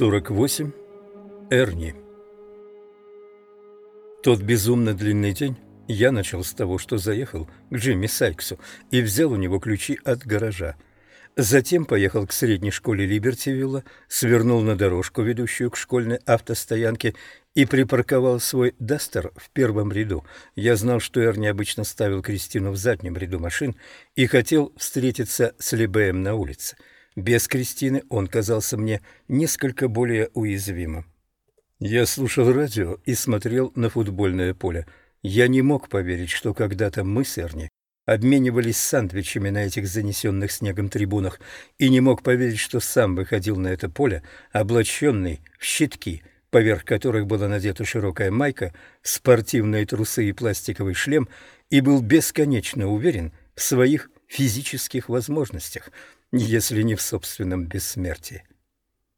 48. Эрни Тот безумно длинный день я начал с того, что заехал к Джимми Сайксу и взял у него ключи от гаража. Затем поехал к средней школе Либертивилла, свернул на дорожку, ведущую к школьной автостоянке, и припарковал свой «Дастер» в первом ряду. Я знал, что Эрни обычно ставил Кристину в заднем ряду машин и хотел встретиться с Лебеем на улице. Без Кристины он казался мне несколько более уязвимым. Я слушал радио и смотрел на футбольное поле. Я не мог поверить, что когда-то мы с Эрни обменивались сандвичами на этих занесенных снегом трибунах, и не мог поверить, что сам выходил на это поле, облаченный в щитки, поверх которых была надета широкая майка, спортивные трусы и пластиковый шлем, и был бесконечно уверен в своих физических возможностях — если не в собственном бессмертии.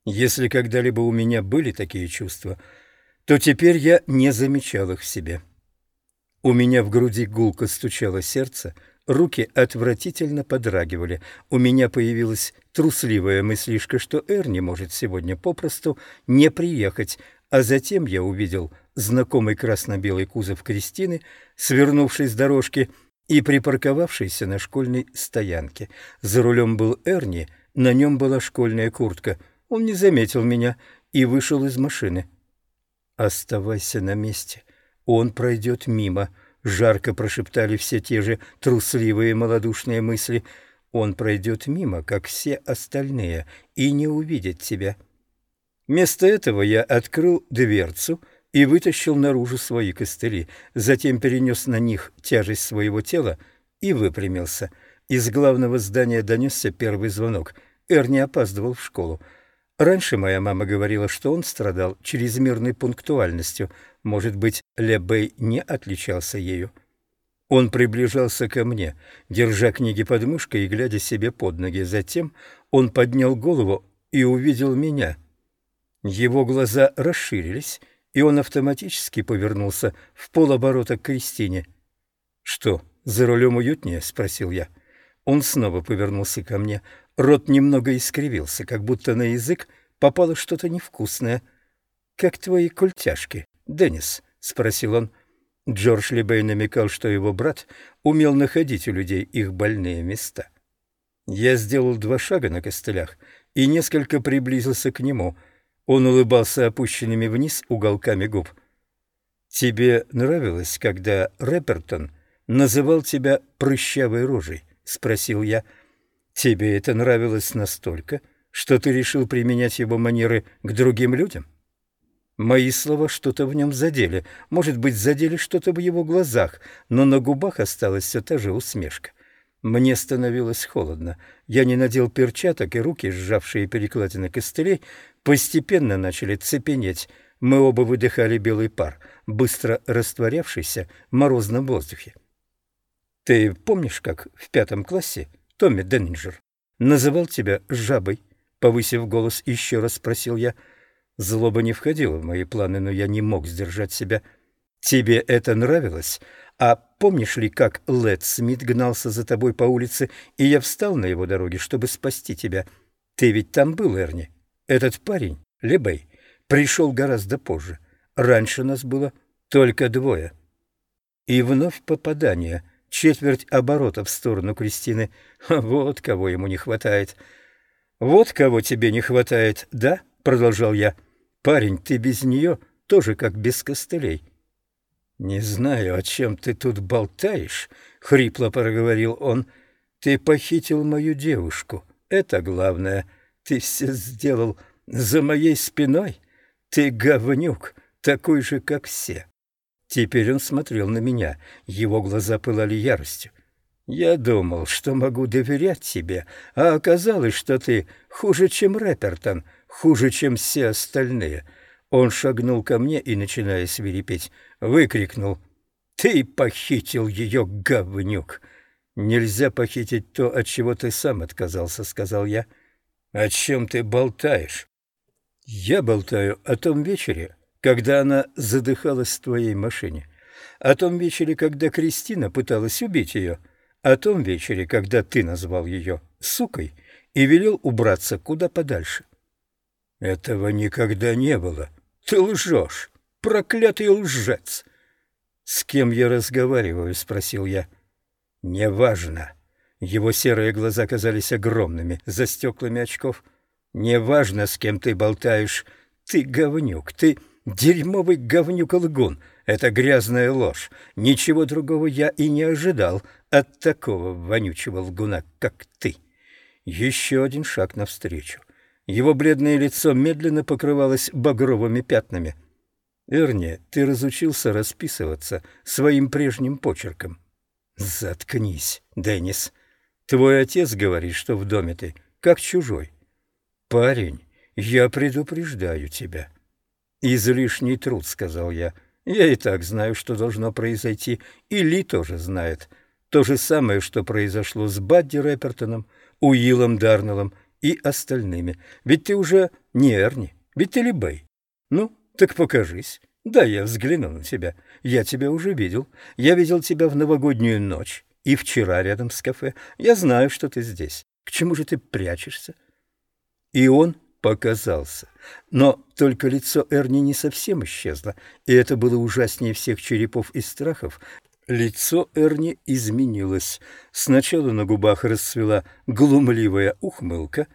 Если когда-либо у меня были такие чувства, то теперь я не замечал их в себе. У меня в груди гулко стучало сердце, руки отвратительно подрагивали. У меня появилась трусливая мыслишка, что Эрни может сегодня попросту не приехать, а затем я увидел знакомый красно-белый кузов Кристины, свернувший с дорожки, и припарковавшийся на школьной стоянке. За рулем был Эрни, на нем была школьная куртка. Он не заметил меня и вышел из машины. «Оставайся на месте, он пройдет мимо», — жарко прошептали все те же трусливые малодушные мысли. «Он пройдет мимо, как все остальные, и не увидит тебя». Вместо этого я открыл дверцу — и вытащил наружу свои костыли, затем перенес на них тяжесть своего тела и выпрямился. Из главного здания донесся первый звонок. Эрни опаздывал в школу. Раньше моя мама говорила, что он страдал чрезмерной пунктуальностью. Может быть, Лебей не отличался ею. Он приближался ко мне, держа книги под мышкой и глядя себе под ноги. Затем он поднял голову и увидел меня. Его глаза расширились, и он автоматически повернулся в полоборота к Кристине. «Что, за рулем уютнее?» — спросил я. Он снова повернулся ко мне. Рот немного искривился, как будто на язык попало что-то невкусное. «Как твои культяшки, Деннис?» — спросил он. Джордж Либей намекал, что его брат умел находить у людей их больные места. Я сделал два шага на костылях и несколько приблизился к нему — он улыбался опущенными вниз уголками губ. «Тебе нравилось, когда Рэпертон называл тебя прыщавой рожей?» — спросил я. «Тебе это нравилось настолько, что ты решил применять его манеры к другим людям?» Мои слова что-то в нем задели, может быть, задели что-то в его глазах, но на губах осталась все та же усмешка. Мне становилось холодно. Я не надел перчаток, и руки, сжавшие перекладины костылей, постепенно начали цепенеть. Мы оба выдыхали белый пар, быстро растворявшийся в морозном воздухе. «Ты помнишь, как в пятом классе Томми Деннинджер называл тебя жабой?» Повысив голос, еще раз спросил я. Злоба не входила в мои планы, но я не мог сдержать себя. «Тебе это нравилось?» А помнишь ли, как Лед Смит гнался за тобой по улице, и я встал на его дороге, чтобы спасти тебя? Ты ведь там был, Эрни. Этот парень, Лебей, пришел гораздо позже. Раньше нас было только двое. И вновь попадание, четверть оборота в сторону Кристины. Вот кого ему не хватает. Вот кого тебе не хватает, да? Продолжал я. Парень, ты без нее тоже как без костылей. «Не знаю, о чем ты тут болтаешь», — хрипло проговорил он. «Ты похитил мою девушку. Это главное. Ты все сделал за моей спиной. Ты говнюк, такой же, как все». Теперь он смотрел на меня. Его глаза пылали яростью. «Я думал, что могу доверять тебе, а оказалось, что ты хуже, чем Рэпертон, хуже, чем все остальные». Он шагнул ко мне и, начиная свирепеть, выкрикнул «Ты похитил ее, говнюк!» «Нельзя похитить то, от чего ты сам отказался», — сказал я. «О чем ты болтаешь?» «Я болтаю о том вечере, когда она задыхалась в твоей машине, о том вечере, когда Кристина пыталась убить ее, о том вечере, когда ты назвал ее сукой и велел убраться куда подальше. Этого никогда не было. Ты лжешь, проклятый лжец. С кем я разговариваю? спросил я. Неважно. Его серые глаза казались огромными за стеклами очков. Неважно, с кем ты болтаешь. Ты говнюк, ты дерьмовый говнюк-лгун. Это грязная ложь. Ничего другого я и не ожидал от такого вонючего лгуна, как ты. Еще один шаг навстречу. Его бледное лицо медленно покрывалось багровыми пятнами. «Эрни, ты разучился расписываться своим прежним почерком». «Заткнись, Деннис. Твой отец говорит, что в доме ты как чужой. Парень, я предупреждаю тебя». «Излишний труд», — сказал я. «Я и так знаю, что должно произойти, и Ли тоже знает. То же самое, что произошло с Бадди Рэпертоном, Уиллом Дарнеллом и остальными. Ведь ты уже не Эрни, ведь ты Либей. Ну, так покажись. Да, я взгляну на тебя. Я тебя уже видел. Я видел тебя в новогоднюю ночь и вчера рядом с кафе. Я знаю, что ты здесь. К чему же ты прячешься?» И он показался. Но только лицо Эрни не совсем исчезло, и это было ужаснее всех черепов и страхов. Лицо Эрни изменилось. Сначала на губах расцвела глумливая ухмылка.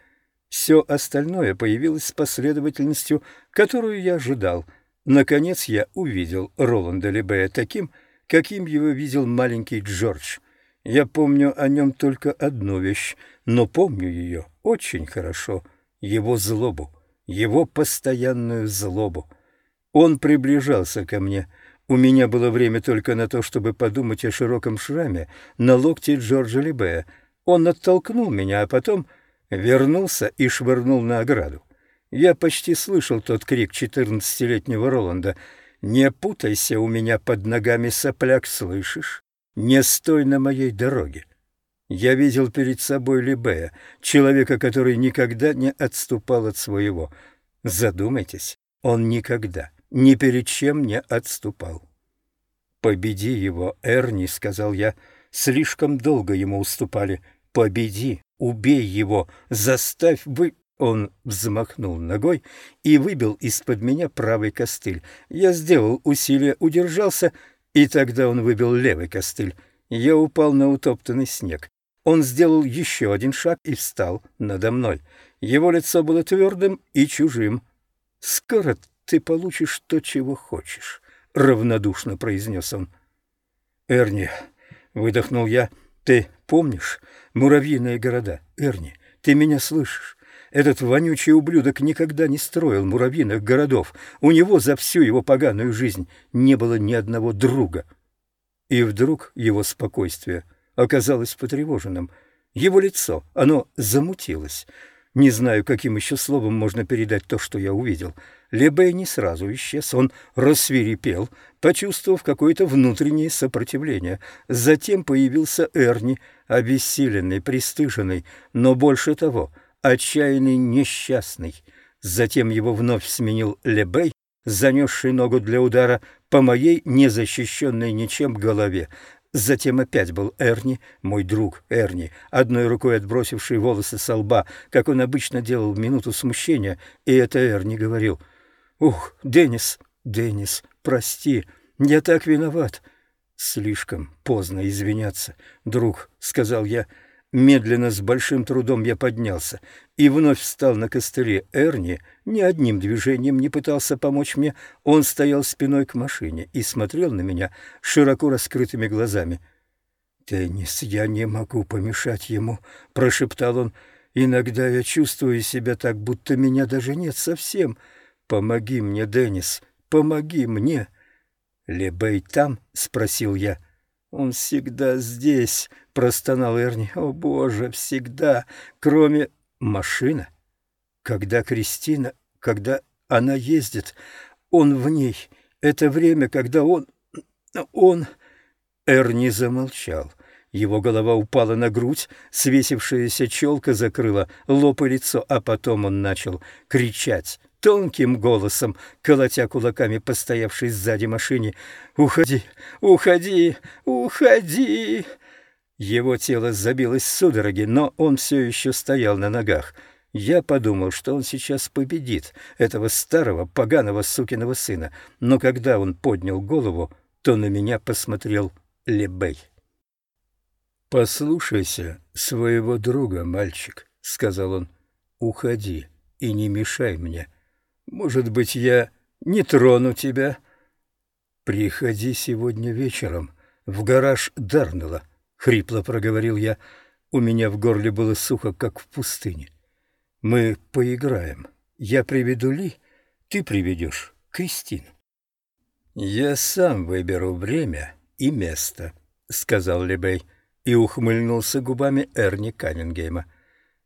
Все остальное появилось с последовательностью, которую я ожидал. Наконец я увидел Роланда Лебея таким, каким его видел маленький Джордж. Я помню о нем только одну вещь, но помню ее очень хорошо — его злобу, его постоянную злобу. Он приближался ко мне. У меня было время только на то, чтобы подумать о широком шраме на локте Джорджа Либея. Он оттолкнул меня, а потом вернулся и швырнул на ограду. Я почти слышал тот крик четырнадцатилетнего Роланда. «Не путайся у меня под ногами, сопляк, слышишь? Не стой на моей дороге!» Я видел перед собой Либея, человека, который никогда не отступал от своего. Задумайтесь, он никогда, ни перед чем не отступал. «Победи его, Эрни», — сказал я, — «слишком долго ему уступали. Победи, убей его, заставь вы...» Он взмахнул ногой и выбил из-под меня правый костыль. Я сделал усилие, удержался, и тогда он выбил левый костыль. Я упал на утоптанный снег. Он сделал еще один шаг и встал надо мной. Его лицо было твердым и чужим. «Скоро ты получишь то, чего хочешь», — равнодушно произнес он. «Эрни», — выдохнул я, — «ты помнишь муравьиные города? Эрни, ты меня слышишь? Этот вонючий ублюдок никогда не строил муравьиных городов. У него за всю его поганую жизнь не было ни одного друга». И вдруг его спокойствие — оказалось потревоженным. Его лицо, оно замутилось. Не знаю, каким еще словом можно передать то, что я увидел. Лебей не сразу исчез, он рассверепел, почувствовав какое-то внутреннее сопротивление. Затем появился Эрни, обессиленный, пристыженный, но больше того, отчаянный, несчастный. Затем его вновь сменил Лебей, занесший ногу для удара по моей незащищенной ничем голове. Затем опять был Эрни, мой друг Эрни, одной рукой отбросивший волосы со лба, как он обычно делал в минуту смущения, и это Эрни говорил. «Ух, Деннис, Деннис, прости, я так виноват». «Слишком поздно извиняться, друг», — сказал я, — Медленно, с большим трудом я поднялся и вновь встал на костыле. Эрни ни одним движением не пытался помочь мне. Он стоял спиной к машине и смотрел на меня широко раскрытыми глазами. «Деннис, я не могу помешать ему», — прошептал он. «Иногда я чувствую себя так, будто меня даже нет совсем. Помоги мне, Деннис, помоги мне». «Лебей там?» — спросил я. «Он всегда здесь», — простонал Эрни. «О, Боже, всегда, кроме машина. Когда Кристина, когда она ездит, он в ней. Это время, когда он... он...» Эрни замолчал. Его голова упала на грудь, свесившаяся челка закрыла лоб и лицо, а потом он начал кричать тонким голосом, колотя кулаками по стоявшей сзади машине. «Уходи! Уходи! Уходи!» Его тело забилось судороги, но он все еще стоял на ногах. Я подумал, что он сейчас победит этого старого поганого сукиного сына, но когда он поднял голову, то на меня посмотрел Лебей. «Послушайся своего друга, мальчик», — сказал он. «Уходи и не мешай мне. Может быть, я не трону тебя?» «Приходи сегодня вечером в гараж Дарнелла», — хрипло проговорил я. У меня в горле было сухо, как в пустыне. «Мы поиграем. Я приведу Ли, ты приведешь Кристину». «Я сам выберу время и место», — сказал Лебей и ухмыльнулся губами Эрни Каннингейма.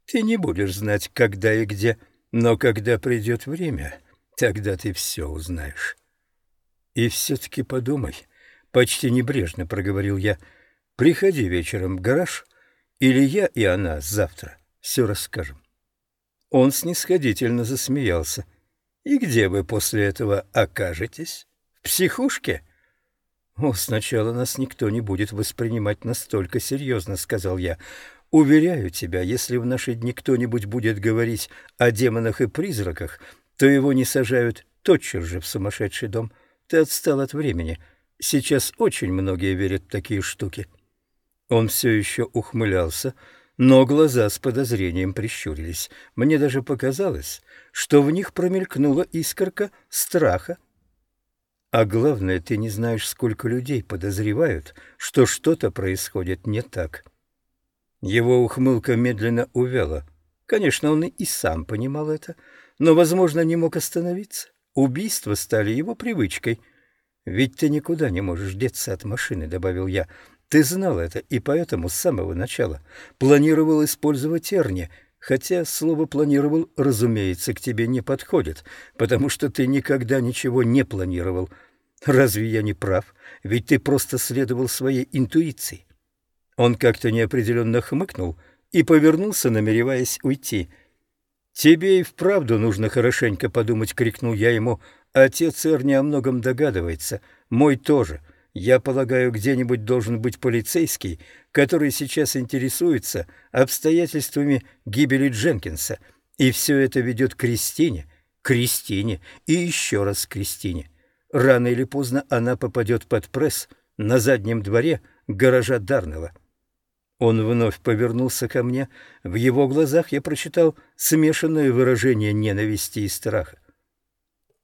«Ты не будешь знать, когда и где, но когда придет время, тогда ты все узнаешь». «И все-таки подумай», — почти небрежно проговорил я, — «приходи вечером в гараж, или я и она завтра все расскажем». Он снисходительно засмеялся. «И где вы после этого окажетесь? В психушке?» «О, сначала нас никто не будет воспринимать настолько серьезно», — сказал я. «Уверяю тебя, если в наши дни кто-нибудь будет говорить о демонах и призраках, то его не сажают тотчас же в сумасшедший дом. Ты отстал от времени. Сейчас очень многие верят в такие штуки». Он все еще ухмылялся, но глаза с подозрением прищурились. Мне даже показалось, что в них промелькнула искорка страха а главное, ты не знаешь, сколько людей подозревают, что что-то происходит не так. Его ухмылка медленно увяла. Конечно, он и сам понимал это, но, возможно, не мог остановиться. Убийства стали его привычкой. «Ведь ты никуда не можешь деться от машины», — добавил я. «Ты знал это и поэтому с самого начала планировал использовать Эрни, хотя слово «планировал», разумеется, к тебе не подходит, потому что ты никогда ничего не планировал. Разве я не прав? Ведь ты просто следовал своей интуиции. Он как-то неопределенно хмыкнул и повернулся, намереваясь уйти. «Тебе и вправду нужно хорошенько подумать», — крикнул я ему. «Отец Эрни о многом догадывается. Мой тоже. Я полагаю, где-нибудь должен быть полицейский, который сейчас интересуется обстоятельствами гибели Дженкинса. И все это ведет к Кристине, Кристине и еще раз Кристине. Рано или поздно она попадет под пресс на заднем дворе гаража Дарнелла. Он вновь повернулся ко мне. В его глазах я прочитал смешанное выражение ненависти и страха.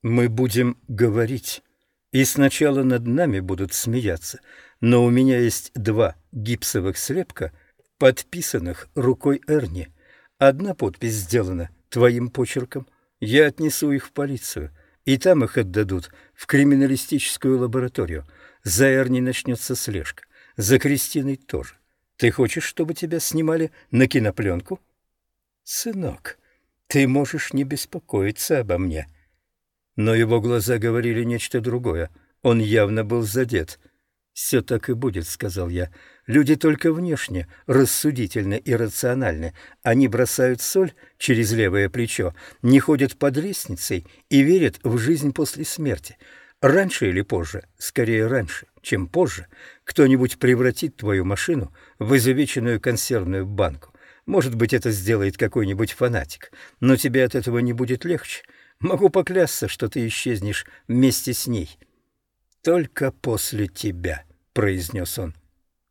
«Мы будем говорить, и сначала над нами будут смеяться, но у меня есть два гипсовых слепка, подписанных рукой Эрни. Одна подпись сделана твоим почерком. Я отнесу их в полицию и там их отдадут в криминалистическую лабораторию. За Эрни начнется слежка, за Кристиной тоже. Ты хочешь, чтобы тебя снимали на кинопленку? Сынок, ты можешь не беспокоиться обо мне. Но его глаза говорили нечто другое. Он явно был задет. «Все так и будет», — сказал я. «Люди только внешне рассудительны и рациональны. Они бросают соль через левое плечо, не ходят под лестницей и верят в жизнь после смерти. Раньше или позже, скорее раньше, чем позже, кто-нибудь превратит твою машину в изувеченную консервную банку. Может быть, это сделает какой-нибудь фанатик, но тебе от этого не будет легче. Могу поклясться, что ты исчезнешь вместе с ней. Только после тебя» произнес он.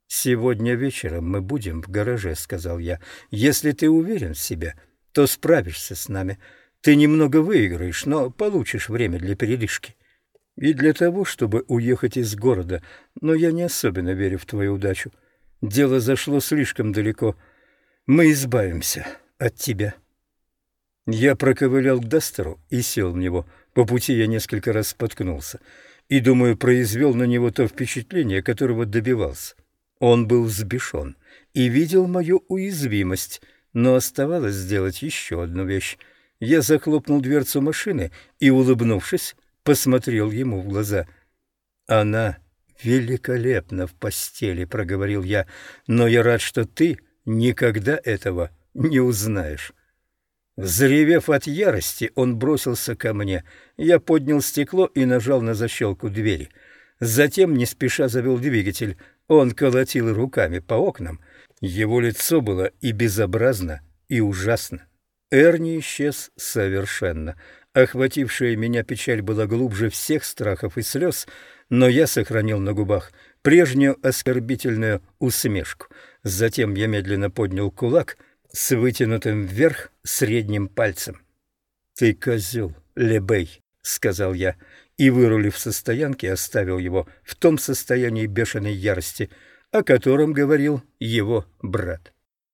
«Сегодня вечером мы будем в гараже», — сказал я. «Если ты уверен в себе, то справишься с нами. Ты немного выиграешь, но получишь время для передышки. И для того, чтобы уехать из города, но я не особенно верю в твою удачу. Дело зашло слишком далеко. Мы избавимся от тебя». Я проковылял к Дастеру и сел в него. По пути я несколько раз споткнулся и, думаю, произвел на него то впечатление, которого добивался. Он был взбешен и видел мою уязвимость, но оставалось сделать еще одну вещь. Я захлопнул дверцу машины и, улыбнувшись, посмотрел ему в глаза. «Она великолепна в постели», — проговорил я, — «но я рад, что ты никогда этого не узнаешь». Взревев от ярости, он бросился ко мне. Я поднял стекло и нажал на защелку двери. Затем, не спеша, завел двигатель. Он колотил руками по окнам. Его лицо было и безобразно, и ужасно. Эрни исчез совершенно. Охватившая меня печаль была глубже всех страхов и слез, но я сохранил на губах прежнюю оскорбительную усмешку. Затем я медленно поднял кулак с вытянутым вверх средним пальцем. «Ты козел, Лебей», — сказал я, и, вырулив со стоянки, оставил его в том состоянии бешеной ярости, о котором говорил его брат.